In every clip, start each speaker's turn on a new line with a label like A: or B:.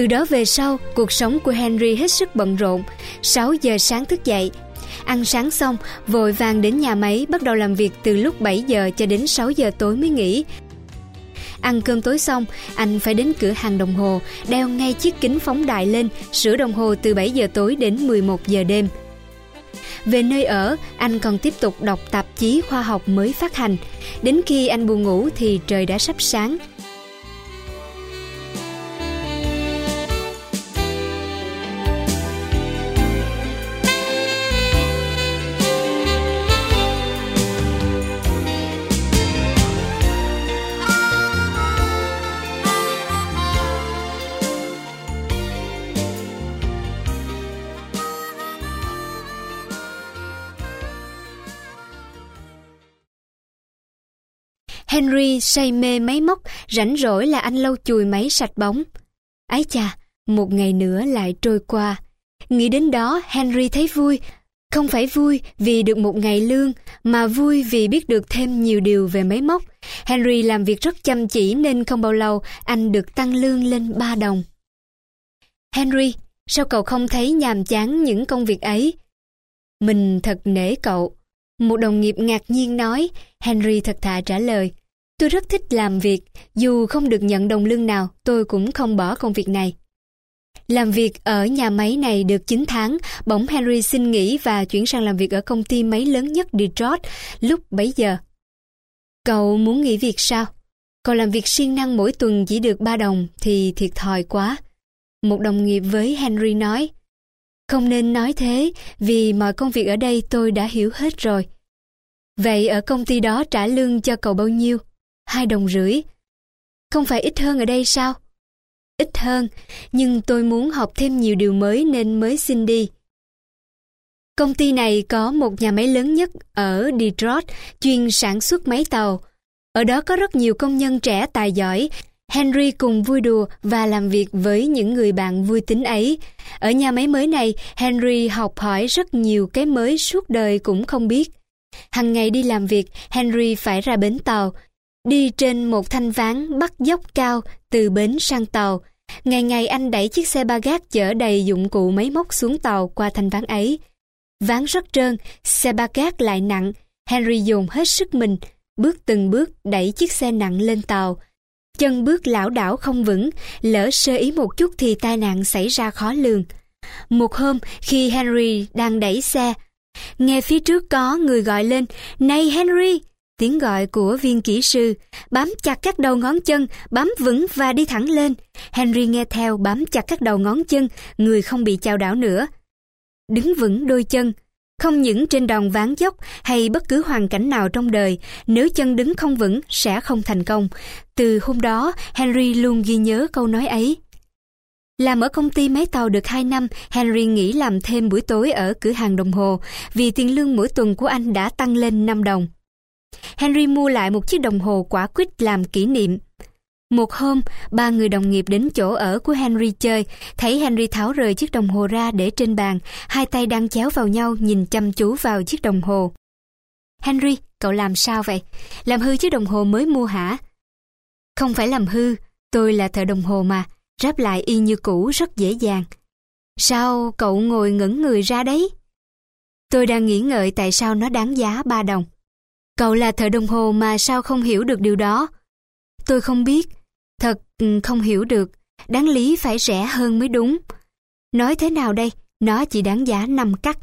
A: Từ đó về sau, cuộc sống của Henry hết sức bận rộn. 6 giờ sáng thức dậy, ăn sáng xong, vội vàng đến nhà máy bắt đầu làm việc từ lúc 7 giờ cho đến 6 giờ tối mới nghỉ. Ăn cơm tối xong, anh phải đến cửa hàng đồng hồ, đeo ngay chiếc kính phóng đại lên, sửa đồng hồ từ 7 giờ tối đến 11 giờ đêm. Về nơi ở, anh còn tiếp tục đọc tạp chí khoa học mới phát hành. Đến khi anh buồn ngủ thì trời đã sắp sáng. Henry say mê máy móc, rảnh rỗi là anh lau chùi máy sạch bóng. Ái chà, một ngày nữa lại trôi qua. Nghĩ đến đó, Henry thấy vui. Không phải vui vì được một ngày lương, mà vui vì biết được thêm nhiều điều về máy móc. Henry làm việc rất chăm chỉ nên không bao lâu anh được tăng lương lên 3 đồng. Henry, sao cậu không thấy nhàm chán những công việc ấy? Mình thật nể cậu. Một đồng nghiệp ngạc nhiên nói, Henry thật thà trả lời. Tôi rất thích làm việc, dù không được nhận đồng lương nào, tôi cũng không bỏ công việc này. Làm việc ở nhà máy này được 9 tháng, bỗng Henry xin nghỉ và chuyển sang làm việc ở công ty máy lớn nhất Detroit lúc bấy giờ. Cậu muốn nghỉ việc sao? Cậu làm việc siêng năng mỗi tuần chỉ được 3 đồng thì thiệt thòi quá. Một đồng nghiệp với Henry nói, không nên nói thế vì mọi công việc ở đây tôi đã hiểu hết rồi. Vậy ở công ty đó trả lương cho cậu bao nhiêu? Hai đồng rưỡi. Không phải ít hơn ở đây sao? Ít hơn, nhưng tôi muốn học thêm nhiều điều mới nên mới xin đi. Công ty này có một nhà máy lớn nhất ở Detroit chuyên sản xuất máy tàu. Ở đó có rất nhiều công nhân trẻ tài giỏi. Henry cùng vui đùa và làm việc với những người bạn vui tính ấy. Ở nhà máy mới này, Henry học hỏi rất nhiều cái mới suốt đời cũng không biết. Hằng ngày đi làm việc, Henry phải ra bến tàu, Đi trên một thanh ván bắt dốc cao từ bến sang tàu. Ngày ngày anh đẩy chiếc xe ba gác chở đầy dụng cụ máy móc xuống tàu qua thanh ván ấy. Ván rất trơn, xe ba gác lại nặng. Henry dùng hết sức mình, bước từng bước đẩy chiếc xe nặng lên tàu. Chân bước lảo đảo không vững, lỡ sơ ý một chút thì tai nạn xảy ra khó lường. Một hôm, khi Henry đang đẩy xe, nghe phía trước có người gọi lên, Này Henry! Tiếng gọi của viên kỹ sư, bám chặt các đầu ngón chân, bám vững và đi thẳng lên. Henry nghe theo bám chặt các đầu ngón chân, người không bị chao đảo nữa. Đứng vững đôi chân, không những trên đòn ván dốc hay bất cứ hoàn cảnh nào trong đời, nếu chân đứng không vững sẽ không thành công. Từ hôm đó, Henry luôn ghi nhớ câu nói ấy. Làm ở công ty máy tàu được 2 năm, Henry nghỉ làm thêm buổi tối ở cửa hàng đồng hồ vì tiền lương mỗi tuần của anh đã tăng lên 5 đồng. Henry mua lại một chiếc đồng hồ quả quýt làm kỷ niệm. Một hôm, ba người đồng nghiệp đến chỗ ở của Henry chơi, thấy Henry tháo rời chiếc đồng hồ ra để trên bàn, hai tay đang chéo vào nhau nhìn chăm chú vào chiếc đồng hồ. Henry, cậu làm sao vậy? Làm hư chiếc đồng hồ mới mua hả? Không phải làm hư, tôi là thợ đồng hồ mà, ráp lại y như cũ rất dễ dàng. Sao cậu ngồi ngẩn người ra đấy? Tôi đang nghĩ ngợi tại sao nó đáng giá ba đồng. Cậu là thợ đồng hồ mà sao không hiểu được điều đó? Tôi không biết, thật ừ, không hiểu được, đáng lý phải rẻ hơn mới đúng. Nói thế nào đây, nó chỉ đáng giá 5 cắt.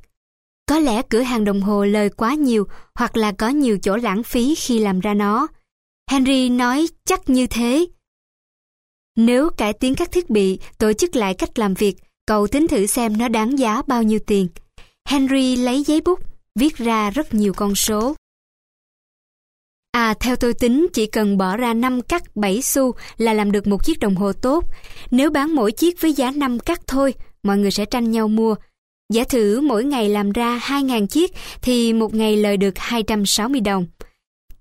A: Có lẽ cửa hàng đồng hồ lời quá nhiều hoặc là có nhiều chỗ lãng phí khi làm ra nó. Henry nói chắc như thế. Nếu cải tiến các thiết bị, tổ chức lại cách làm việc, cậu tính thử xem nó đáng giá bao nhiêu tiền. Henry lấy giấy bút, viết ra rất nhiều con số. À theo tôi tính chỉ cần bỏ ra 5 cắt 7 xu là làm được một chiếc đồng hồ tốt. Nếu bán mỗi chiếc với giá 5 cắt thôi, mọi người sẽ tranh nhau mua. Giả thử mỗi ngày làm ra 2.000 chiếc thì một ngày lời được 260 đồng.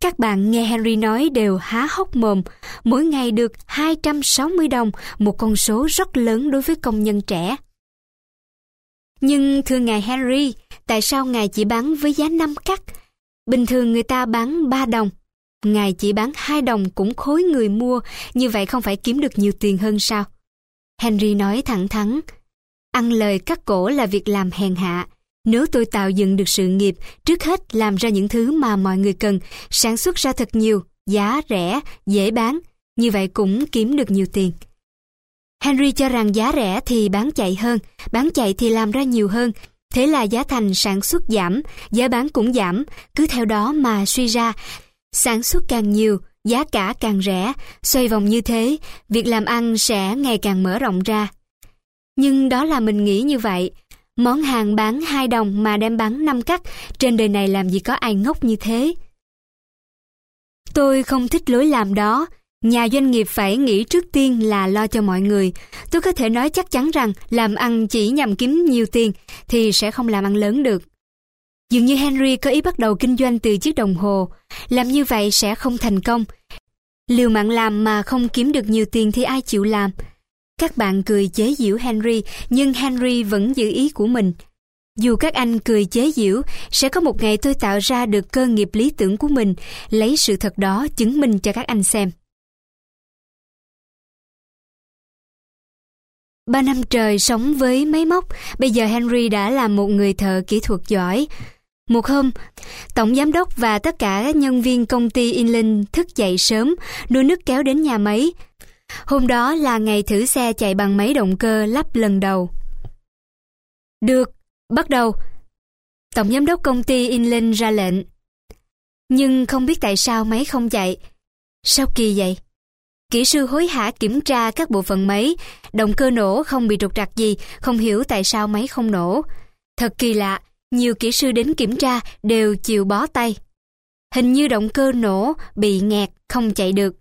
A: Các bạn nghe Henry nói đều há hốc mồm, mỗi ngày được 260 đồng, một con số rất lớn đối với công nhân trẻ. Nhưng thưa ngài Henry, tại sao ngài chỉ bán với giá 5 cắt? Bình thường người ta bán 3 đồng, Ngài chỉ bán 2 đồng cũng khối người mua, như vậy không phải kiếm được nhiều tiền hơn sao? Henry nói thẳng thắn. Ăn lời cắt cổ là việc làm hèn hạ. Nếu tôi tạo dựng được sự nghiệp, trước hết làm ra những thứ mà mọi người cần, sản xuất ra thật nhiều, giá rẻ, dễ bán, như vậy cũng kiếm được nhiều tiền. Henry cho rằng giá rẻ thì bán chạy hơn, bán chạy thì làm ra nhiều hơn, thế là giá thành sản xuất giảm, giá bán cũng giảm, cứ theo đó mà suy ra, sản xuất càng nhiều, giá cả càng rẻ, xoay vòng như thế, việc làm ăn sẽ ngày càng mở rộng ra. Nhưng đó là mình nghĩ như vậy, món hàng bán 2 đồng mà đem bán 5 cắt, trên đời này làm gì có ai ngốc như thế. Tôi không thích lối làm đó, Nhà doanh nghiệp phải nghĩ trước tiên là lo cho mọi người. Tôi có thể nói chắc chắn rằng làm ăn chỉ nhằm kiếm nhiều tiền thì sẽ không làm ăn lớn được. Dường như Henry có ý bắt đầu kinh doanh từ chiếc đồng hồ. Làm như vậy sẽ không thành công. Liều mạng làm mà không kiếm được nhiều tiền thì ai chịu làm? Các bạn cười chế giễu Henry, nhưng Henry vẫn giữ ý của mình. Dù các anh cười chế giễu, sẽ có một ngày tôi tạo ra được cơ nghiệp lý tưởng của mình, lấy sự thật đó chứng minh cho các anh xem. Ba năm trời sống với máy móc, bây giờ Henry đã là một người thợ kỹ thuật giỏi. Một hôm, tổng giám đốc và tất cả nhân viên công ty Inland thức dậy sớm, đưa nước kéo đến nhà máy. Hôm đó là ngày thử xe chạy bằng máy động cơ lắp lần đầu. Được, bắt đầu. Tổng giám đốc công ty Inland ra lệnh. Nhưng không biết tại sao máy không chạy. Sao kỳ vậy? Kỹ sư hối hả kiểm tra các bộ phận máy, động cơ nổ không bị trục trặc gì, không hiểu tại sao máy không nổ. Thật kỳ lạ, nhiều kỹ sư đến kiểm tra đều chịu bó tay. Hình như động cơ nổ bị nghẹt, không chạy được.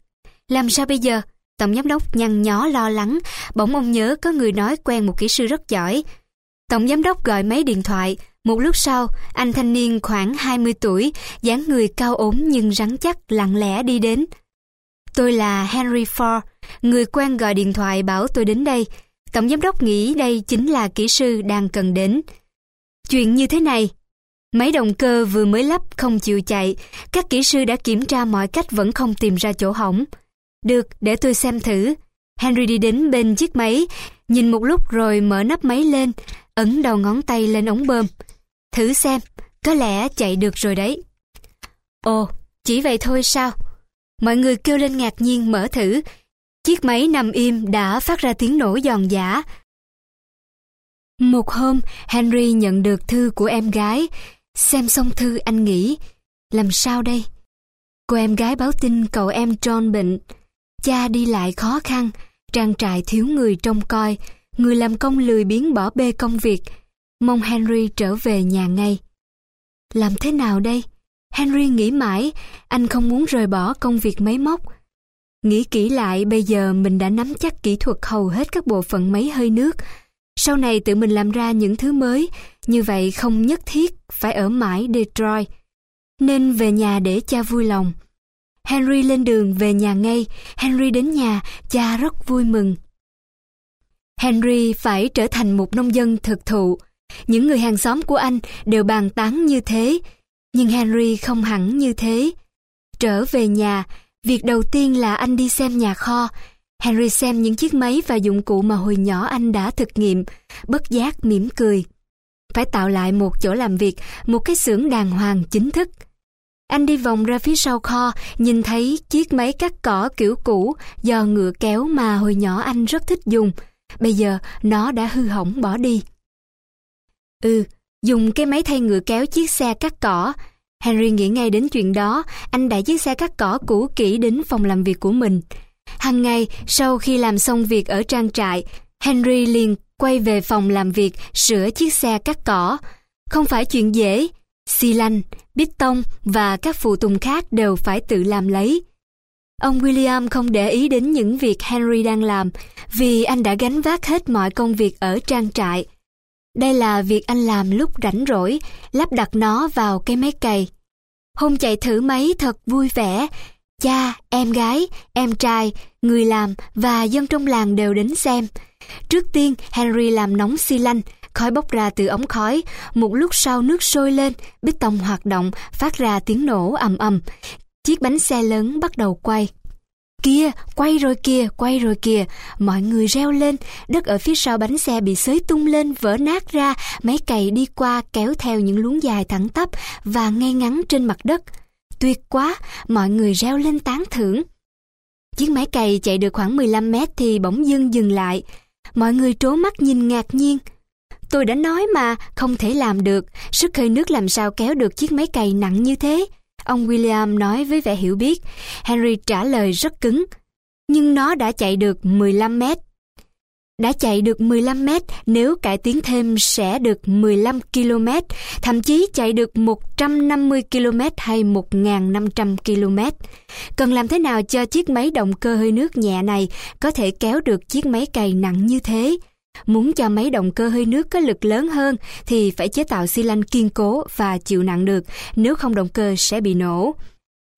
A: Làm sao bây giờ? Tổng giám đốc nhăn nhó lo lắng, bỗng ông nhớ có người nói quen một kỹ sư rất giỏi. Tổng giám đốc gọi máy điện thoại, một lúc sau, anh thanh niên khoảng 20 tuổi, dáng người cao ốm nhưng rắn chắc lặng lẽ đi đến. Tôi là Henry Ford, người quen gọi điện thoại bảo tôi đến đây. Tổng giám đốc nghĩ đây chính là kỹ sư đang cần đến. Chuyện như thế này, máy động cơ vừa mới lắp không chịu chạy, các kỹ sư đã kiểm tra mọi cách vẫn không tìm ra chỗ hỏng. Được, để tôi xem thử. Henry đi đến bên chiếc máy, nhìn một lúc rồi mở nắp máy lên, ấn đầu ngón tay lên ống bơm. Thử xem, có lẽ chạy được rồi đấy. Ồ, chỉ vậy thôi sao? Mọi người kêu lên ngạc nhiên mở thử. Chiếc máy nằm im đã phát ra tiếng nổ giòn giả. Một hôm, Henry nhận được thư của em gái. Xem xong thư anh nghĩ, làm sao đây? Cô em gái báo tin cậu em John bệnh. Cha đi lại khó khăn, trang trại thiếu người trông coi, người làm công lười biếng bỏ bê công việc. Mong Henry trở về nhà ngay. Làm thế nào đây? Henry nghĩ mãi, anh không muốn rời bỏ công việc máy móc. Nghĩ kỹ lại, bây giờ mình đã nắm chắc kỹ thuật hầu hết các bộ phận máy hơi nước. Sau này tự mình làm ra những thứ mới, như vậy không nhất thiết phải ở mãi Detroit. Nên về nhà để cha vui lòng. Henry lên đường về nhà ngay, Henry đến nhà, cha rất vui mừng. Henry phải trở thành một nông dân thực thụ. Những người hàng xóm của anh đều bàn tán như thế, nhưng Henry không hẳn như thế. Trở về nhà, việc đầu tiên là anh đi xem nhà kho. Henry xem những chiếc máy và dụng cụ mà hồi nhỏ anh đã thực nghiệm, bất giác mỉm cười. Phải tạo lại một chỗ làm việc, một cái xưởng đàng hoàng chính thức. Anh đi vòng ra phía sau kho, nhìn thấy chiếc máy cắt cỏ kiểu cũ do ngựa kéo mà hồi nhỏ anh rất thích dùng. Bây giờ nó đã hư hỏng bỏ đi. Ừ, dùng cái máy thay ngựa kéo chiếc xe cắt cỏ. Henry nghĩ ngay đến chuyện đó, anh đã chiếc xe cắt cỏ cũ kỹ đến phòng làm việc của mình. Hằng ngày, sau khi làm xong việc ở trang trại, Henry liền quay về phòng làm việc sửa chiếc xe cắt cỏ. Không phải chuyện dễ, xi lanh, bít tông và các phụ tùng khác đều phải tự làm lấy. Ông William không để ý đến những việc Henry đang làm vì anh đã gánh vác hết mọi công việc ở trang trại. Đây là việc anh làm lúc rảnh rỗi, lắp đặt nó vào cái máy cày. Hôm chạy thử máy thật vui vẻ. Cha, em gái, em trai, người làm và dân trong làng đều đến xem. Trước tiên, Henry làm nóng xi lanh, khói bốc ra từ ống khói. Một lúc sau nước sôi lên, bít tông hoạt động, phát ra tiếng nổ ầm ầm. Chiếc bánh xe lớn bắt đầu quay. Kia, quay rồi kìa, quay rồi kìa. Mọi người reo lên, đất ở phía sau bánh xe bị xới tung lên, vỡ nát ra, máy cày đi qua kéo theo những luống dài thẳng tắp và ngay ngắn trên mặt đất. Tuyệt quá, mọi người reo lên tán thưởng. Chiếc máy cày chạy được khoảng 15 mét thì bỗng dưng dừng lại. Mọi người trố mắt nhìn ngạc nhiên. Tôi đã nói mà, không thể làm được, sức hơi nước làm sao kéo được chiếc máy cày nặng như thế. Ông William nói với vẻ hiểu biết. Henry trả lời rất cứng. Nhưng nó đã chạy được 15 mét. Đã chạy được 15 mét, nếu cải tiến thêm sẽ được 15 km, thậm chí chạy được 150 km hay 1.500 km. Cần làm thế nào cho chiếc máy động cơ hơi nước nhẹ này có thể kéo được chiếc máy cày nặng như thế? Muốn cho máy động cơ hơi nước có lực lớn hơn thì phải chế tạo xi lanh kiên cố và chịu nặng được, nếu không động cơ sẽ bị nổ.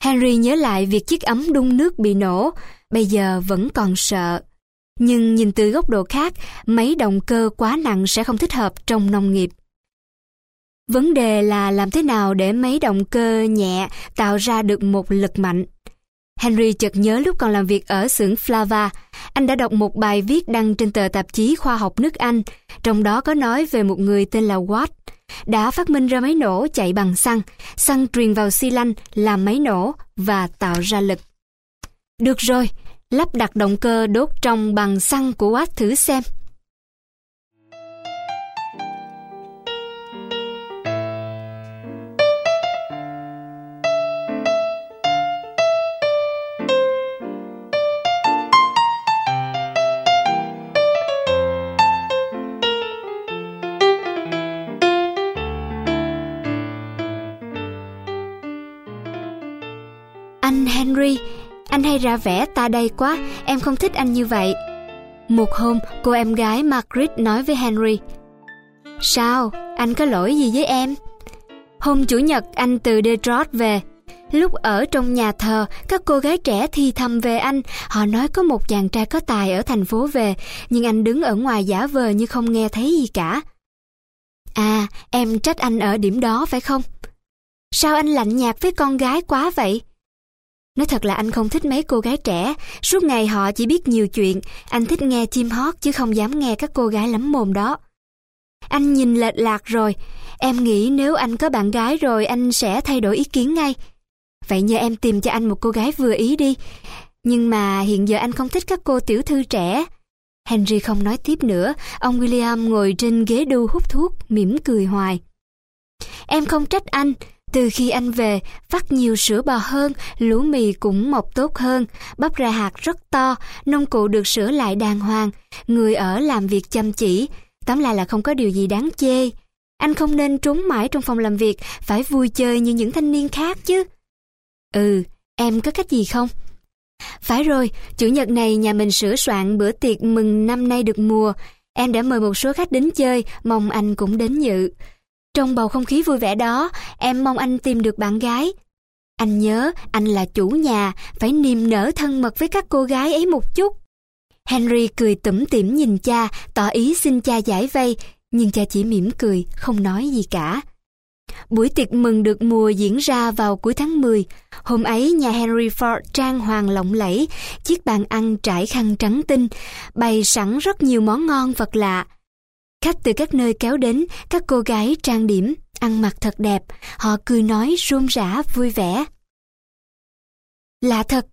A: Henry nhớ lại việc chiếc ấm đun nước bị nổ, bây giờ vẫn còn sợ. Nhưng nhìn từ góc độ khác, máy động cơ quá nặng sẽ không thích hợp trong nông nghiệp. Vấn đề là làm thế nào để máy động cơ nhẹ tạo ra được một lực mạnh. Henry chợt nhớ lúc còn làm việc ở xưởng Flava, anh đã đọc một bài viết đăng trên tờ tạp chí khoa học nước Anh, trong đó có nói về một người tên là Watt, đã phát minh ra máy nổ chạy bằng xăng, xăng truyền vào xi lanh làm máy nổ và tạo ra lực. Được rồi, lắp đặt động cơ đốt trong bằng xăng của Watt thử xem. Anh hay ra vẻ ta đây quá, em không thích anh như vậy. Một hôm, cô em gái Margaret nói với Henry. Sao, anh có lỗi gì với em? Hôm Chủ nhật anh từ Detroit về. Lúc ở trong nhà thờ, các cô gái trẻ thi thầm về anh. Họ nói có một chàng trai có tài ở thành phố về, nhưng anh đứng ở ngoài giả vờ như không nghe thấy gì cả. À, em trách anh ở điểm đó phải không? Sao anh lạnh nhạt với con gái quá vậy? Nói thật là anh không thích mấy cô gái trẻ, suốt ngày họ chỉ biết nhiều chuyện, anh thích nghe chim hót chứ không dám nghe các cô gái lắm mồm đó. Anh nhìn lệch lạc rồi, em nghĩ nếu anh có bạn gái rồi anh sẽ thay đổi ý kiến ngay. Vậy nhờ em tìm cho anh một cô gái vừa ý đi. Nhưng mà hiện giờ anh không thích các cô tiểu thư trẻ. Henry không nói tiếp nữa, ông William ngồi trên ghế đu hút thuốc, mỉm cười hoài. Em không trách anh, từ khi anh về, vắt nhiều sữa bò hơn, lúa mì cũng mọc tốt hơn, bắp ra hạt rất to, nông cụ được sửa lại đàng hoàng, người ở làm việc chăm chỉ, tóm lại là không có điều gì đáng chê. Anh không nên trốn mãi trong phòng làm việc, phải vui chơi như những thanh niên khác chứ. Ừ, em có cách gì không? Phải rồi, chủ nhật này nhà mình sửa soạn bữa tiệc mừng năm nay được mùa. Em đã mời một số khách đến chơi, mong anh cũng đến dự. Trong bầu không khí vui vẻ đó, em mong anh tìm được bạn gái. Anh nhớ anh là chủ nhà, phải niềm nở thân mật với các cô gái ấy một chút. Henry cười tủm tỉm nhìn cha, tỏ ý xin cha giải vây, nhưng cha chỉ mỉm cười, không nói gì cả. Buổi tiệc mừng được mùa diễn ra vào cuối tháng 10. Hôm ấy nhà Henry Ford trang hoàng lộng lẫy, chiếc bàn ăn trải khăn trắng tinh, bày sẵn rất nhiều món ngon vật lạ. Khách từ các nơi kéo đến, các cô gái trang điểm, ăn mặc thật đẹp, họ cười nói rôm rã vui vẻ. Lạ thật,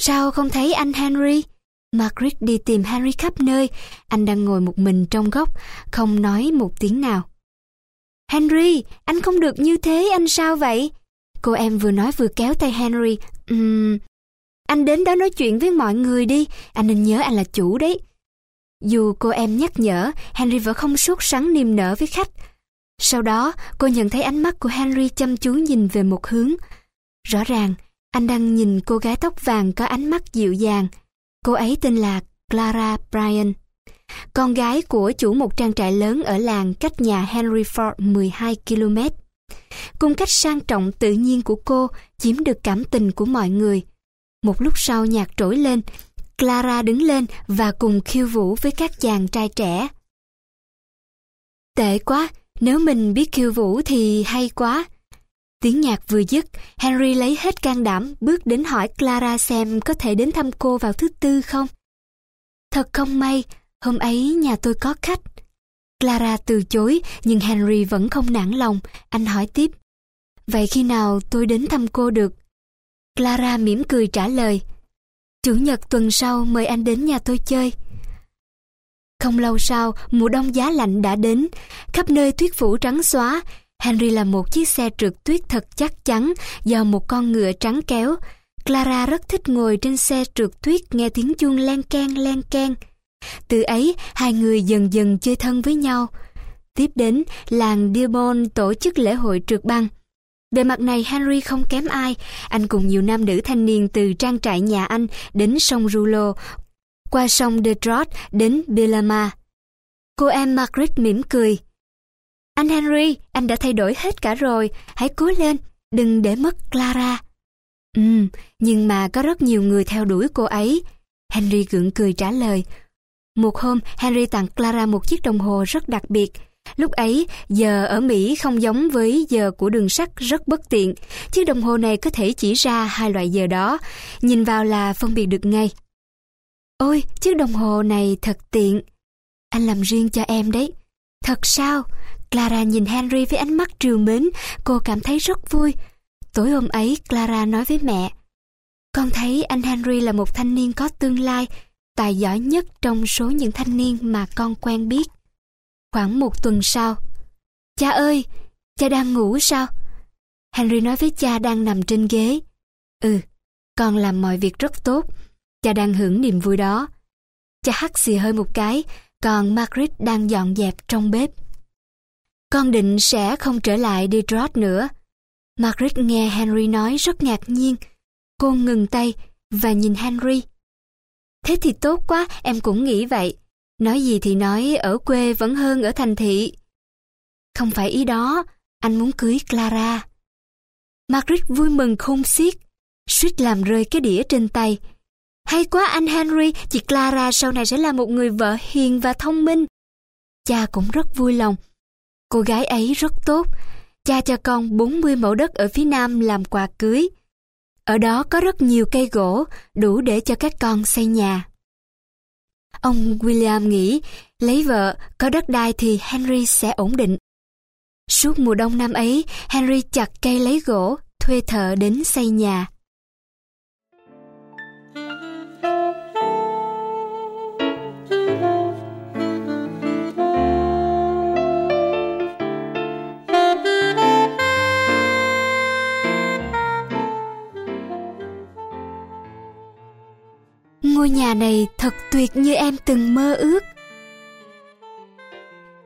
A: sao không thấy anh Henry? Margaret đi tìm Henry khắp nơi, anh đang ngồi một mình trong góc, không nói một tiếng nào. Henry, anh không được như thế, anh sao vậy? Cô em vừa nói vừa kéo tay Henry. Um, anh đến đó nói chuyện với mọi người đi, anh nên nhớ anh là chủ đấy. Dù cô em nhắc nhở, Henry vẫn không sốt sắng niềm nở với khách. Sau đó, cô nhận thấy ánh mắt của Henry chăm chú nhìn về một hướng. Rõ ràng, anh đang nhìn cô gái tóc vàng có ánh mắt dịu dàng. Cô ấy tên là Clara Bryan. Con gái của chủ một trang trại lớn ở làng cách nhà Henry Ford 12 km. Cung cách sang trọng tự nhiên của cô chiếm được cảm tình của mọi người. Một lúc sau nhạc trỗi lên, Clara đứng lên và cùng khiêu vũ với các chàng trai trẻ. Tệ quá, nếu mình biết khiêu vũ thì hay quá. Tiếng nhạc vừa dứt, Henry lấy hết can đảm bước đến hỏi Clara xem có thể đến thăm cô vào thứ tư không. Thật không may, hôm ấy nhà tôi có khách. Clara từ chối, nhưng Henry vẫn không nản lòng. Anh hỏi tiếp. Vậy khi nào tôi đến thăm cô được? Clara mỉm cười trả lời. Chủ nhật tuần sau mời anh đến nhà tôi chơi. Không lâu sau, mùa đông giá lạnh đã đến. Khắp nơi tuyết phủ trắng xóa. Henry là một chiếc xe trượt tuyết thật chắc chắn do một con ngựa trắng kéo. Clara rất thích ngồi trên xe trượt tuyết nghe tiếng chuông len keng len keng. Từ ấy, hai người dần dần chơi thân với nhau. Tiếp đến, làng Dearborn tổ chức lễ hội trượt băng. Bề mặt này Henry không kém ai, anh cùng nhiều nam nữ thanh niên từ trang trại nhà anh đến sông Rulo, qua sông Detroit đến Belama. Cô em Margaret mỉm cười. Anh Henry, anh đã thay đổi hết cả rồi, hãy cố lên, đừng để mất Clara. Ừ, nhưng mà có rất nhiều người theo đuổi cô ấy. Henry gượng cười trả lời. Một hôm, Henry tặng Clara một chiếc đồng hồ rất đặc biệt. Lúc ấy, giờ ở Mỹ không giống với giờ của đường sắt rất bất tiện. Chiếc đồng hồ này có thể chỉ ra hai loại giờ đó. Nhìn vào là phân biệt được ngay. Ôi, chiếc đồng hồ này thật tiện. Anh làm riêng cho em đấy. Thật sao? Clara nhìn Henry với ánh mắt trìu mến, cô cảm thấy rất vui. Tối hôm ấy, Clara nói với mẹ, Con thấy anh Henry là một thanh niên có tương lai, tài giỏi nhất trong số những thanh niên mà con quen biết. Khoảng một tuần sau, Cha ơi, cha đang ngủ sao? Henry nói với cha đang nằm trên ghế. Ừ, con làm mọi việc rất tốt. Cha đang hưởng niềm vui đó. Cha hắt xì hơi một cái, còn Margaret đang dọn dẹp trong bếp. Con định sẽ không trở lại Detroit nữa. Margaret nghe Henry nói rất ngạc nhiên. Cô ngừng tay và nhìn Henry. Thế thì tốt quá, em cũng nghĩ vậy. Nói gì thì nói, ở quê vẫn hơn ở thành thị. Không phải ý đó, anh muốn cưới Clara. Margaret vui mừng khôn xiết, suýt làm rơi cái đĩa trên tay. Hay quá anh Henry, chị Clara sau này sẽ là một người vợ hiền và thông minh. Cha cũng rất vui lòng. Cô gái ấy rất tốt. Cha cho con 40 mẫu đất ở phía nam làm quà cưới. Ở đó có rất nhiều cây gỗ, đủ để cho các con xây nhà. Ông William nghĩ lấy vợ, có đất đai thì Henry sẽ ổn định. Suốt mùa đông năm ấy, Henry chặt cây lấy gỗ, thuê thợ đến xây nhà. Ngôi nhà này thật tuyệt như em từng mơ ước.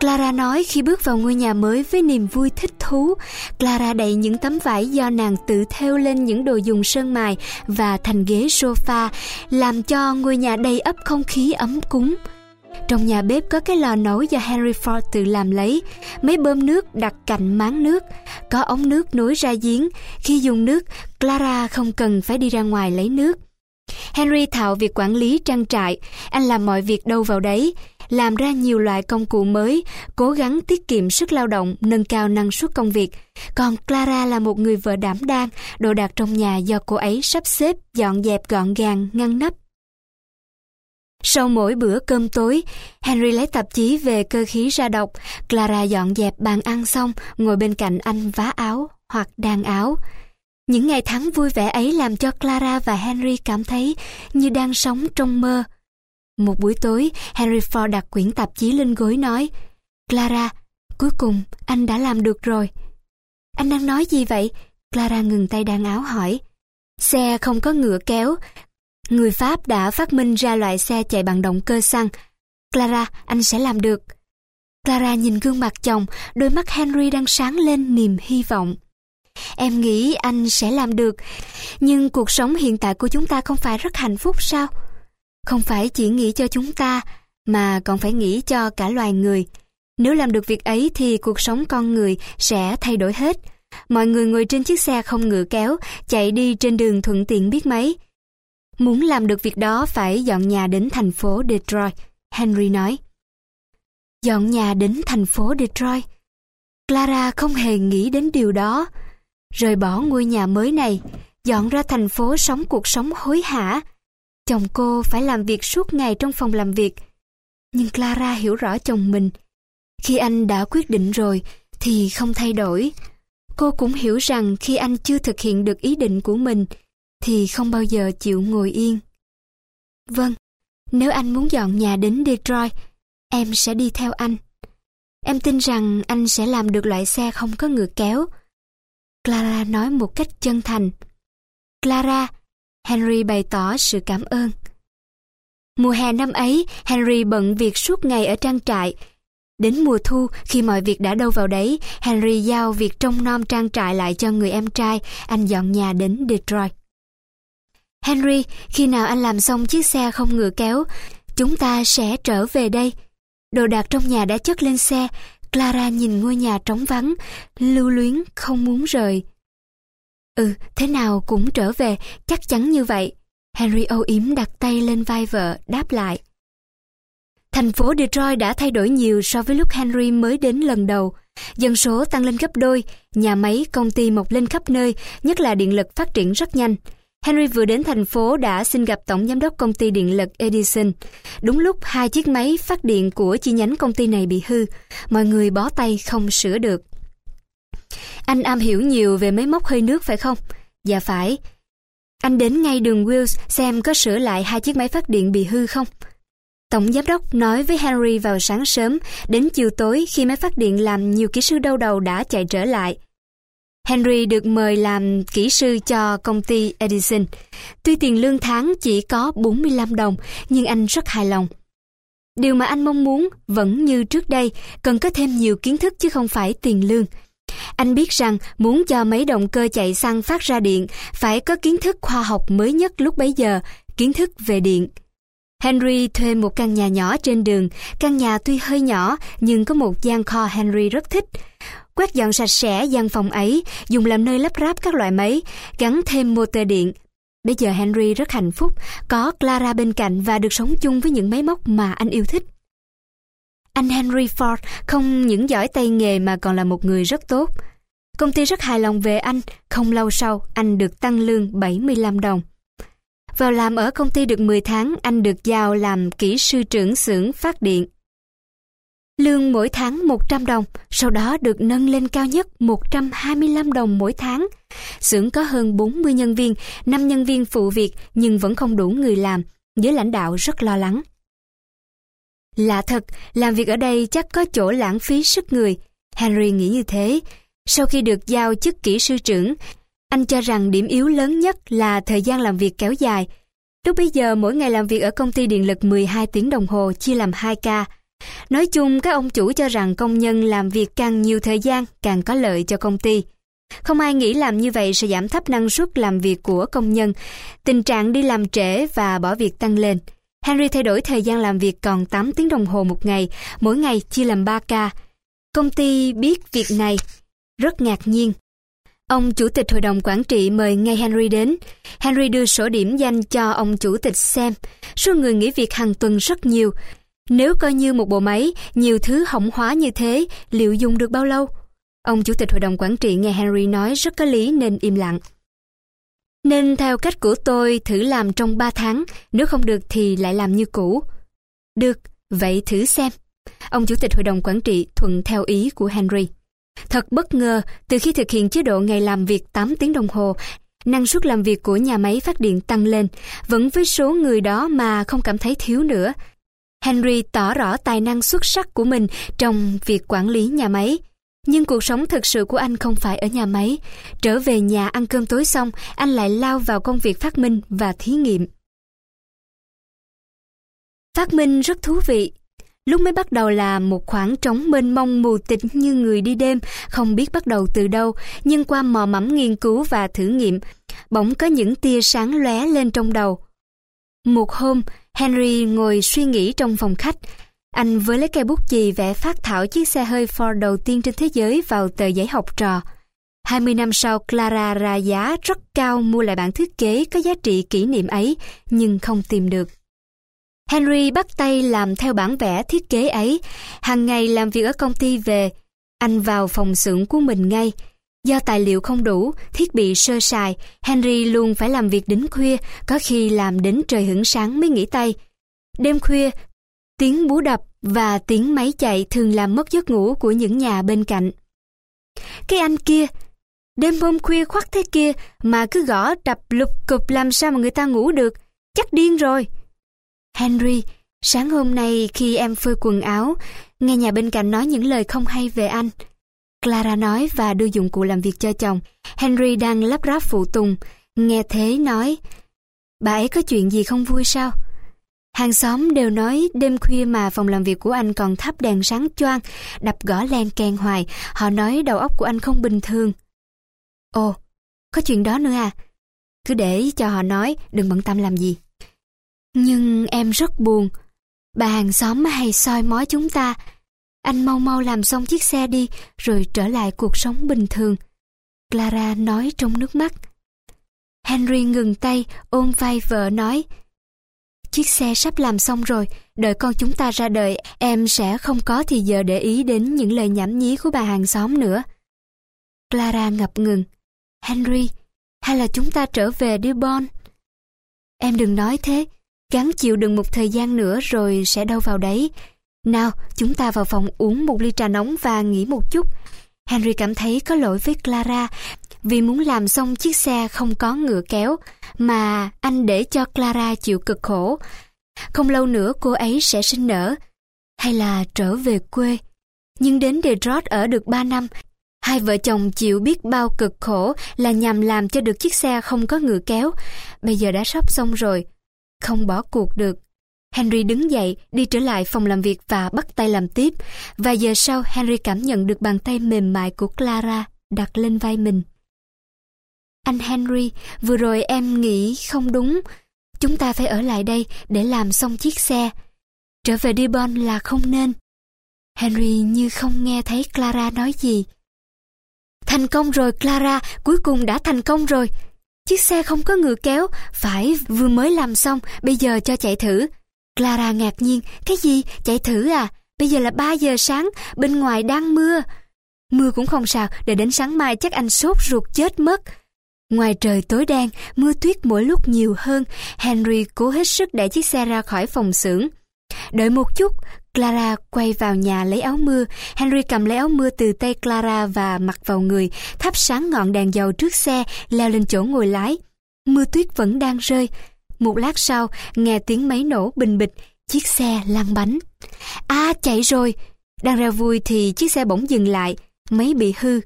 A: Clara nói khi bước vào ngôi nhà mới với niềm vui thích thú, Clara đẩy những tấm vải do nàng tự thêu lên những đồ dùng sơn mài và thành ghế sofa, làm cho ngôi nhà đầy ấp không khí ấm cúng. Trong nhà bếp có cái lò nấu do Henry Ford tự làm lấy, mấy bơm nước đặt cạnh máng nước, có ống nước nối ra giếng. Khi dùng nước, Clara không cần phải đi ra ngoài lấy nước. Henry thạo việc quản lý trang trại, anh làm mọi việc đâu vào đấy, làm ra nhiều loại công cụ mới, cố gắng tiết kiệm sức lao động, nâng cao năng suất công việc. Còn Clara là một người vợ đảm đang, đồ đạc trong nhà do cô ấy sắp xếp, dọn dẹp gọn gàng, ngăn nắp. Sau mỗi bữa cơm tối, Henry lấy tạp chí về cơ khí ra đọc, Clara dọn dẹp bàn ăn xong, ngồi bên cạnh anh vá áo hoặc đan áo. Những ngày tháng vui vẻ ấy làm cho Clara và Henry cảm thấy như đang sống trong mơ. Một buổi tối, Henry Ford đặt quyển tạp chí lên gối nói Clara, cuối cùng anh đã làm được rồi. Anh đang nói gì vậy? Clara ngừng tay đan áo hỏi. Xe không có ngựa kéo. Người Pháp đã phát minh ra loại xe chạy bằng động cơ xăng. Clara, anh sẽ làm được. Clara nhìn gương mặt chồng, đôi mắt Henry đang sáng lên niềm hy vọng. Em nghĩ anh sẽ làm được, nhưng cuộc sống hiện tại của chúng ta không phải rất hạnh phúc sao? Không phải chỉ nghĩ cho chúng ta, mà còn phải nghĩ cho cả loài người. Nếu làm được việc ấy thì cuộc sống con người sẽ thay đổi hết. Mọi người ngồi trên chiếc xe không ngựa kéo, chạy đi trên đường thuận tiện biết mấy. Muốn làm được việc đó phải dọn nhà đến thành phố Detroit, Henry nói. Dọn nhà đến thành phố Detroit. Clara không hề nghĩ đến điều đó rời bỏ ngôi nhà mới này, dọn ra thành phố sống cuộc sống hối hả. Chồng cô phải làm việc suốt ngày trong phòng làm việc. Nhưng Clara hiểu rõ chồng mình. Khi anh đã quyết định rồi thì không thay đổi. Cô cũng hiểu rằng khi anh chưa thực hiện được ý định của mình thì không bao giờ chịu ngồi yên. Vâng, nếu anh muốn dọn nhà đến Detroit, em sẽ đi theo anh. Em tin rằng anh sẽ làm được loại xe không có ngựa kéo. Clara nói một cách chân thành. Clara, Henry bày tỏ sự cảm ơn. Mùa hè năm ấy, Henry bận việc suốt ngày ở trang trại. Đến mùa thu, khi mọi việc đã đâu vào đấy, Henry giao việc trông nom trang trại lại cho người em trai, anh dọn nhà đến Detroit. Henry, khi nào anh làm xong chiếc xe không ngựa kéo, chúng ta sẽ trở về đây. Đồ đạc trong nhà đã chất lên xe, Clara nhìn ngôi nhà trống vắng, lưu luyến không muốn rời. Ừ, thế nào cũng trở về, chắc chắn như vậy. Henry âu yếm đặt tay lên vai vợ, đáp lại. Thành phố Detroit đã thay đổi nhiều so với lúc Henry mới đến lần đầu. Dân số tăng lên gấp đôi, nhà máy, công ty mọc lên khắp nơi, nhất là điện lực phát triển rất nhanh. Henry vừa đến thành phố đã xin gặp Tổng Giám đốc công ty điện lực Edison. Đúng lúc hai chiếc máy phát điện của chi nhánh công ty này bị hư, mọi người bó tay không sửa được. Anh am hiểu nhiều về máy móc hơi nước phải không? Dạ phải. Anh đến ngay đường Wills xem có sửa lại hai chiếc máy phát điện bị hư không? Tổng giám đốc nói với Henry vào sáng sớm, đến chiều tối khi máy phát điện làm nhiều kỹ sư đau đầu đã chạy trở lại. Henry được mời làm kỹ sư cho công ty Edison. Tuy tiền lương tháng chỉ có 45 đồng, nhưng anh rất hài lòng. Điều mà anh mong muốn vẫn như trước đây, cần có thêm nhiều kiến thức chứ không phải tiền lương. Anh biết rằng muốn cho mấy động cơ chạy xăng phát ra điện, phải có kiến thức khoa học mới nhất lúc bấy giờ, kiến thức về điện. Henry thuê một căn nhà nhỏ trên đường, căn nhà tuy hơi nhỏ nhưng có một gian kho Henry rất thích. Quét dọn sạch sẽ gian phòng ấy, dùng làm nơi lắp ráp các loại máy, gắn thêm motor điện. Bây giờ Henry rất hạnh phúc, có Clara bên cạnh và được sống chung với những máy móc mà anh yêu thích. Anh Henry Ford không những giỏi tay nghề mà còn là một người rất tốt. Công ty rất hài lòng về anh, không lâu sau anh được tăng lương 75 đồng. Vào làm ở công ty được 10 tháng, anh được giao làm kỹ sư trưởng xưởng phát điện. Lương mỗi tháng 100 đồng, sau đó được nâng lên cao nhất 125 đồng mỗi tháng. Xưởng có hơn 40 nhân viên, 5 nhân viên phụ việc nhưng vẫn không đủ người làm, giới lãnh đạo rất lo lắng. Lạ thật, làm việc ở đây chắc có chỗ lãng phí sức người. Henry nghĩ như thế. Sau khi được giao chức kỹ sư trưởng, anh cho rằng điểm yếu lớn nhất là thời gian làm việc kéo dài. Lúc bây giờ mỗi ngày làm việc ở công ty điện lực 12 tiếng đồng hồ chia làm 2 ca. Nói chung các ông chủ cho rằng công nhân làm việc càng nhiều thời gian càng có lợi cho công ty. Không ai nghĩ làm như vậy sẽ giảm thấp năng suất làm việc của công nhân, tình trạng đi làm trễ và bỏ việc tăng lên. Henry thay đổi thời gian làm việc còn 8 tiếng đồng hồ một ngày, mỗi ngày chia làm 3 ca. Công ty biết việc này, rất ngạc nhiên. Ông chủ tịch hội đồng quản trị mời ngay Henry đến. Henry đưa sổ điểm danh cho ông chủ tịch xem. Số người nghỉ việc hàng tuần rất nhiều. Nếu coi như một bộ máy, nhiều thứ hỏng hóa như thế, liệu dùng được bao lâu? Ông chủ tịch hội đồng quản trị nghe Henry nói rất có lý nên im lặng. Nên theo cách của tôi thử làm trong 3 tháng, nếu không được thì lại làm như cũ. Được, vậy thử xem. Ông chủ tịch hội đồng quản trị thuận theo ý của Henry. Thật bất ngờ, từ khi thực hiện chế độ ngày làm việc 8 tiếng đồng hồ, năng suất làm việc của nhà máy phát điện tăng lên, vẫn với số người đó mà không cảm thấy thiếu nữa. Henry tỏ rõ tài năng xuất sắc của mình trong việc quản lý nhà máy. Nhưng cuộc sống thực sự của anh không phải ở nhà máy. Trở về nhà ăn cơm tối xong, anh lại lao vào công việc phát minh và thí nghiệm. Phát minh rất thú vị. Lúc mới bắt đầu là một khoảng trống mênh mông mù tịch như người đi đêm, không biết bắt đầu từ đâu, nhưng qua mò mẫm nghiên cứu và thử nghiệm, bỗng có những tia sáng lóe lên trong đầu. Một hôm, Henry ngồi suy nghĩ trong phòng khách, anh với lấy cây bút chì vẽ phát thảo chiếc xe hơi Ford đầu tiên trên thế giới vào tờ giấy học trò. 20 năm sau, Clara ra giá rất cao mua lại bản thiết kế có giá trị kỷ niệm ấy, nhưng không tìm được. Henry bắt tay làm theo bản vẽ thiết kế ấy. Hàng ngày làm việc ở công ty về, anh vào phòng xưởng của mình ngay. Do tài liệu không đủ, thiết bị sơ sài, Henry luôn phải làm việc đến khuya, có khi làm đến trời hửng sáng mới nghỉ tay. Đêm khuya, tiếng bú đập và tiếng máy chạy thường làm mất giấc ngủ của những nhà bên cạnh. Cái anh kia, đêm hôm khuya khoắt thế kia mà cứ gõ đập lục cục làm sao mà người ta ngủ được, chắc điên rồi. Henry, sáng hôm nay khi em phơi quần áo, nghe nhà bên cạnh nói những lời không hay về anh. Clara nói và đưa dụng cụ làm việc cho chồng. Henry đang lắp ráp phụ tùng. Nghe thế nói, bà ấy có chuyện gì không vui sao? Hàng xóm đều nói đêm khuya mà phòng làm việc của anh còn thắp đèn sáng choang, đập gõ len keng hoài. Họ nói đầu óc của anh không bình thường. Ồ, có chuyện đó nữa à? Cứ để cho họ nói, đừng bận tâm làm gì. Nhưng em rất buồn. Bà hàng xóm hay soi mói chúng ta. Anh mau mau làm xong chiếc xe đi, rồi trở lại cuộc sống bình thường. Clara nói trong nước mắt. Henry ngừng tay, ôm vai vợ nói. Chiếc xe sắp làm xong rồi, đợi con chúng ta ra đời, em sẽ không có thì giờ để ý đến những lời nhảm nhí của bà hàng xóm nữa. Clara ngập ngừng. Henry, hay là chúng ta trở về Dearborn? Em đừng nói thế, gắng chịu đựng một thời gian nữa rồi sẽ đâu vào đấy. Nào, chúng ta vào phòng uống một ly trà nóng và nghỉ một chút. Henry cảm thấy có lỗi với Clara vì muốn làm xong chiếc xe không có ngựa kéo mà anh để cho Clara chịu cực khổ. Không lâu nữa cô ấy sẽ sinh nở hay là trở về quê. Nhưng đến Detroit ở được 3 năm, hai vợ chồng chịu biết bao cực khổ là nhằm làm cho được chiếc xe không có ngựa kéo. Bây giờ đã sắp xong rồi, không bỏ cuộc được. Henry đứng dậy, đi trở lại phòng làm việc và bắt tay làm tiếp. Vài giờ sau, Henry cảm nhận được bàn tay mềm mại của Clara đặt lên vai mình. Anh Henry, vừa rồi em nghĩ không đúng. Chúng ta phải ở lại đây để làm xong chiếc xe. Trở về Dearborn là không nên. Henry như không nghe thấy Clara nói gì. Thành công rồi Clara, cuối cùng đã thành công rồi. Chiếc xe không có ngựa kéo, phải vừa mới làm xong, bây giờ cho chạy thử. Clara ngạc nhiên, cái gì, chạy thử à? Bây giờ là 3 giờ sáng, bên ngoài đang mưa. Mưa cũng không sao, để đến sáng mai chắc anh sốt ruột chết mất. Ngoài trời tối đen, mưa tuyết mỗi lúc nhiều hơn, Henry cố hết sức đẩy chiếc xe ra khỏi phòng xưởng. Đợi một chút, Clara quay vào nhà lấy áo mưa. Henry cầm lấy áo mưa từ tay Clara và mặc vào người, thắp sáng ngọn đèn dầu trước xe, leo lên chỗ ngồi lái. Mưa tuyết vẫn đang rơi. Một lát sau, nghe tiếng máy nổ bình bịch, chiếc xe lăn bánh. À, chạy rồi! Đang ra vui thì chiếc xe bỗng dừng lại, máy bị hư.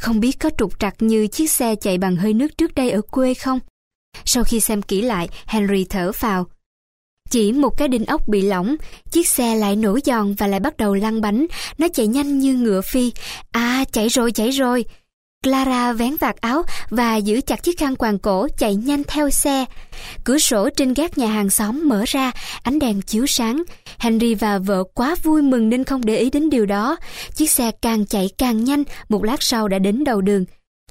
A: Không biết có trục trặc như chiếc xe chạy bằng hơi nước trước đây ở quê không? Sau khi xem kỹ lại, Henry thở phào. Chỉ một cái đinh ốc bị lỏng, chiếc xe lại nổ giòn và lại bắt đầu lăn bánh. Nó chạy nhanh như ngựa phi. À, chạy rồi, chạy rồi. Clara vén vạt áo và giữ chặt chiếc khăn quàng cổ chạy nhanh theo xe. Cửa sổ trên gác nhà hàng xóm mở ra, ánh đèn chiếu sáng. Henry và vợ quá vui mừng nên không để ý đến điều đó. Chiếc xe càng chạy càng nhanh, một lát sau đã đến đầu đường.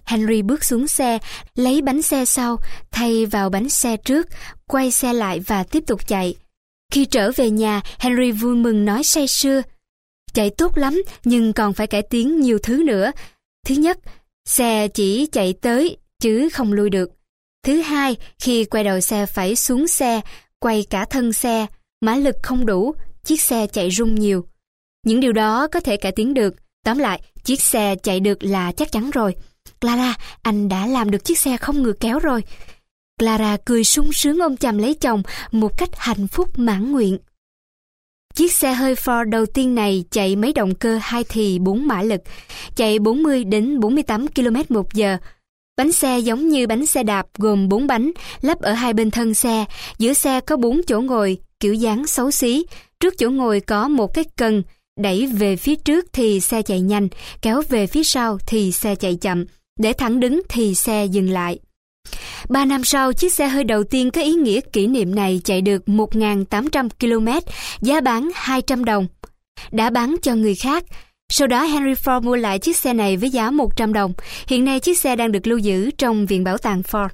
A: Henry bước xuống xe, lấy bánh xe sau, thay vào bánh xe trước, quay xe lại và tiếp tục chạy. Khi trở về nhà, Henry vui mừng nói say sưa. Chạy tốt lắm, nhưng còn phải cải tiến nhiều thứ nữa. Thứ nhất, xe chỉ chạy tới, chứ không lui được. Thứ hai, khi quay đầu xe phải xuống xe, quay cả thân xe, mã lực không đủ, chiếc xe chạy rung nhiều. Những điều đó có thể cải tiến được. Tóm lại, chiếc xe chạy được là chắc chắn rồi. Clara, anh đã làm được chiếc xe không ngược kéo rồi. Clara cười sung sướng ôm chầm lấy chồng một cách hạnh phúc mãn nguyện. Chiếc xe hơi Ford đầu tiên này chạy mấy động cơ hai thì 4 mã lực, chạy 40 đến 48 km một giờ. Bánh xe giống như bánh xe đạp gồm 4 bánh, lắp ở hai bên thân xe, giữa xe có 4 chỗ ngồi, kiểu dáng xấu xí. Trước chỗ ngồi có một cái cần, đẩy về phía trước thì xe chạy nhanh, kéo về phía sau thì xe chạy chậm, để thẳng đứng thì xe dừng lại. Ba năm sau, chiếc xe hơi đầu tiên có ý nghĩa kỷ niệm này chạy được 1.800 km, giá bán 200 đồng. Đã bán cho người khác. Sau đó Henry Ford mua lại chiếc xe này với giá 100 đồng. Hiện nay chiếc xe đang được lưu giữ trong Viện Bảo tàng Ford.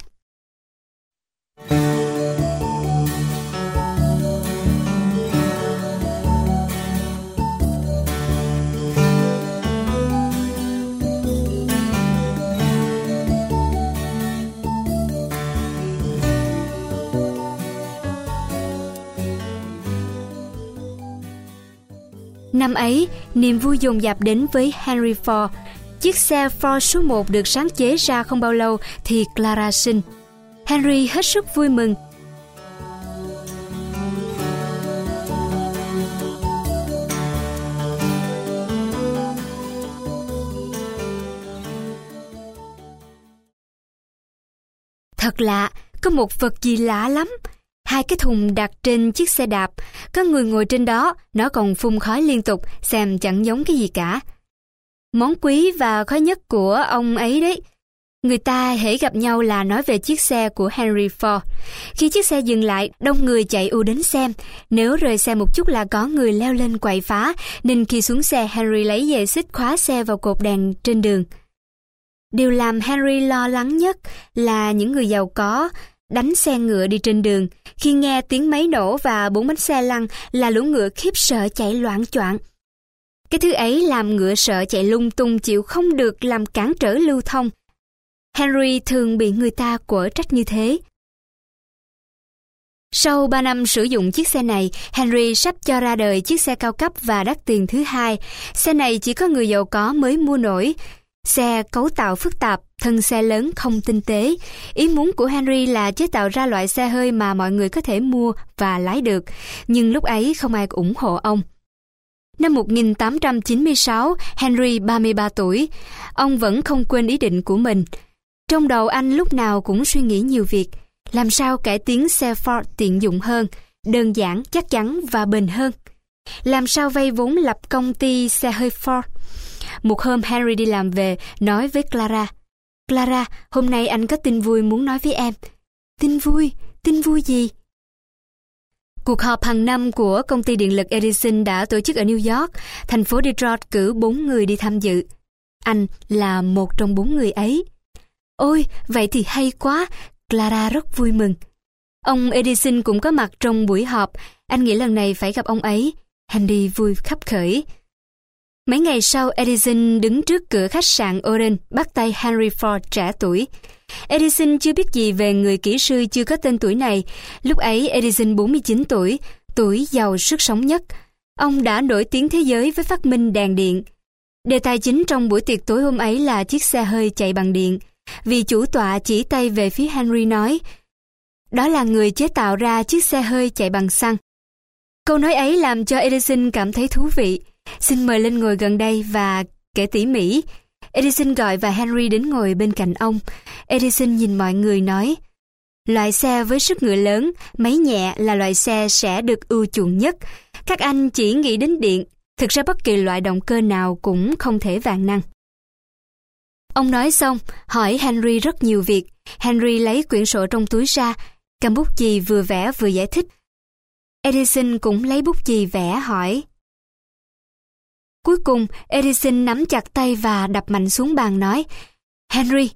A: Năm ấy, niềm vui dồn dập đến với Henry Ford. Chiếc xe Ford số 1 được sáng chế ra không bao lâu thì Clara sinh. Henry hết sức vui mừng Thật lạ, có một vật gì lạ lắm. Hai cái thùng đặt trên chiếc xe đạp, có người ngồi trên đó, nó còn phun khói liên tục, xem chẳng giống cái gì cả. Món quý và khó nhất của ông ấy đấy. Người ta hễ gặp nhau là nói về chiếc xe của Henry Ford. Khi chiếc xe dừng lại, đông người chạy ù đến xem. Nếu rời xe một chút là có người leo lên quậy phá, nên khi xuống xe Henry lấy dây xích khóa xe vào cột đèn trên đường. Điều làm Henry lo lắng nhất là những người giàu có đánh xe ngựa đi trên đường. Khi nghe tiếng máy nổ và bốn bánh xe lăn là lũ ngựa khiếp sợ chạy loạn choạng. Cái thứ ấy làm ngựa sợ chạy lung tung chịu không được làm cản trở lưu thông. Henry thường bị người ta quở trách như thế. Sau 3 năm sử dụng chiếc xe này, Henry sắp cho ra đời chiếc xe cao cấp và đắt tiền thứ hai. Xe này chỉ có người giàu có mới mua nổi. Xe cấu tạo phức tạp, thân xe lớn không tinh tế. Ý muốn của Henry là chế tạo ra loại xe hơi mà mọi người có thể mua và lái được, nhưng lúc ấy không ai ủng hộ ông. Năm 1896, Henry 33 tuổi, ông vẫn không quên ý định của mình. Trong đầu anh lúc nào cũng suy nghĩ nhiều việc, làm sao cải tiến xe Ford tiện dụng hơn, đơn giản, chắc chắn và bền hơn. Làm sao vay vốn lập công ty xe hơi Ford một hôm Henry đi làm về, nói với Clara. Clara, hôm nay anh có tin vui muốn nói với em. Tin vui? Tin vui gì? Cuộc họp hàng năm của công ty điện lực Edison đã tổ chức ở New York, thành phố Detroit cử bốn người đi tham dự. Anh là một trong bốn người ấy. Ôi, vậy thì hay quá, Clara rất vui mừng. Ông Edison cũng có mặt trong buổi họp, anh nghĩ lần này phải gặp ông ấy. Henry vui khắp khởi. Mấy ngày sau, Edison đứng trước cửa khách sạn Oren bắt tay Henry Ford trẻ tuổi. Edison chưa biết gì về người kỹ sư chưa có tên tuổi này. Lúc ấy Edison 49 tuổi, tuổi giàu sức sống nhất. Ông đã nổi tiếng thế giới với phát minh đèn điện. Đề tài chính trong buổi tiệc tối hôm ấy là chiếc xe hơi chạy bằng điện. Vì chủ tọa chỉ tay về phía Henry nói, đó là người chế tạo ra chiếc xe hơi chạy bằng xăng. Câu nói ấy làm cho Edison cảm thấy thú vị. Xin mời lên ngồi gần đây và kể tỉ mỉ. Edison gọi và Henry đến ngồi bên cạnh ông. Edison nhìn mọi người nói, Loại xe với sức ngựa lớn, máy nhẹ là loại xe sẽ được ưu chuộng nhất. Các anh chỉ nghĩ đến điện, thực ra bất kỳ loại động cơ nào cũng không thể vạn năng. Ông nói xong, hỏi Henry rất nhiều việc. Henry lấy quyển sổ trong túi ra, cầm bút chì vừa vẽ vừa giải thích. Edison cũng lấy bút chì vẽ hỏi. Cuối cùng, Edison nắm chặt tay và đập mạnh xuống bàn nói, Henry,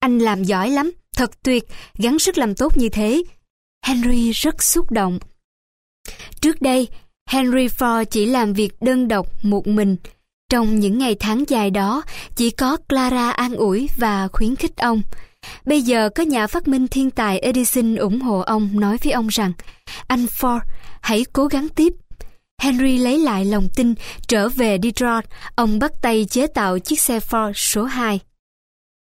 A: anh làm giỏi lắm, thật tuyệt, gắng sức làm tốt như thế. Henry rất xúc động. Trước đây, Henry Ford chỉ làm việc đơn độc một mình. Trong những ngày tháng dài đó, chỉ có Clara an ủi và khuyến khích ông. Bây giờ có nhà phát minh thiên tài Edison ủng hộ ông nói với ông rằng anh Ford, hãy cố gắng tiếp Henry lấy lại lòng tin, trở về Detroit, ông bắt tay chế tạo chiếc xe Ford số 2.